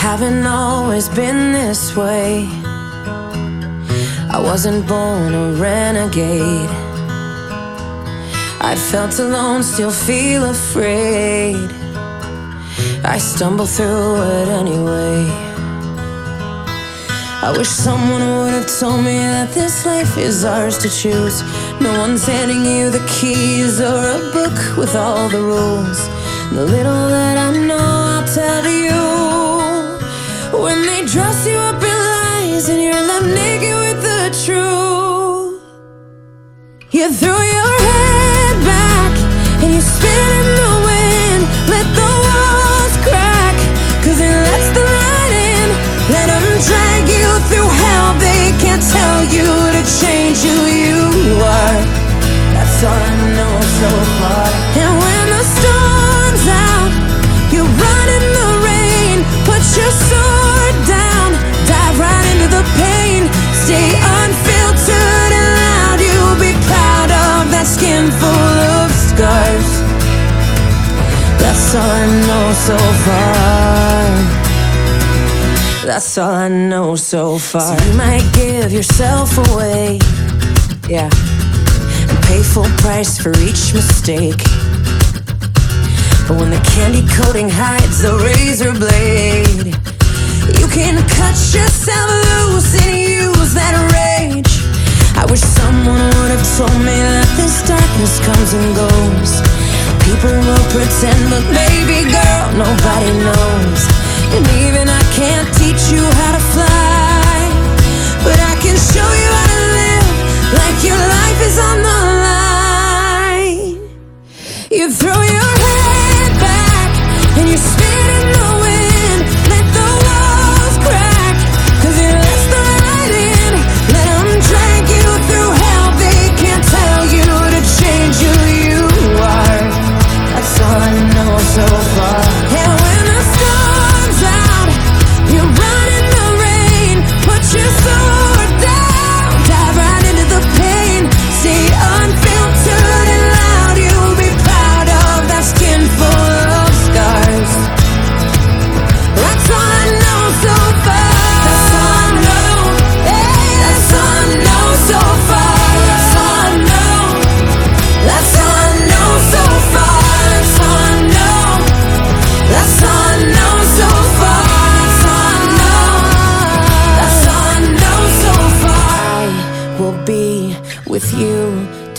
haven't always been this way. I wasn't born a renegade. I felt alone, still feel afraid. I stumble through it anyway. I wish someone would have told me that this life is ours to choose. No one's handing you the keys or a book with all the rules. The little that I know, I'll tell you. When they dress you up in lies and you're left naked with the truth, you throw your head back and you spin in the wind. Let the walls crack, cause it lets the light in. Let them drag you through hell. They can't tell you to change who you are. That's all I know so far. So far. That's all I know so far. So you might give yourself away, yeah, and pay full price for each mistake. But when the candy coating hides the razor blade, you can cut yourself loose and use darkness comes and goes. People will pretend, but baby girl, nobody knows.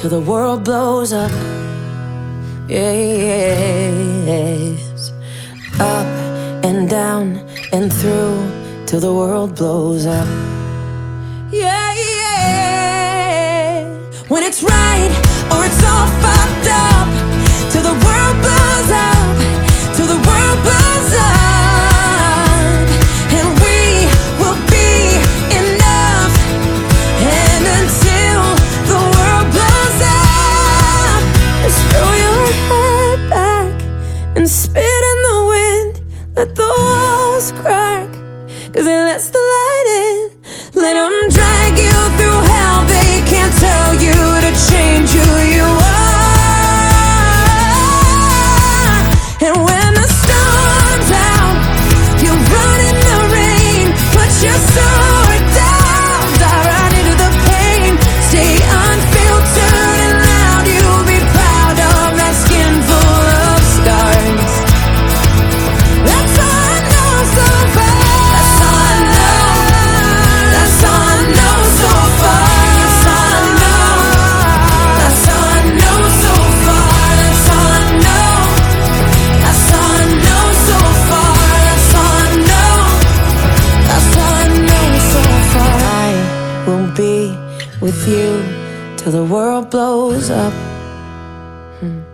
Till the world blows up. Yes. Up and down and through till the world blows up. Yeah, yeah. When it's right or it's all fucked up, till the world blows Let the walls crack, cause it lets the light in. Let with you till the world blows up. Hmm.